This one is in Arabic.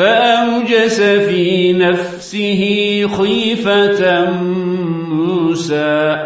فأوجس في نفسه خيفة موسى.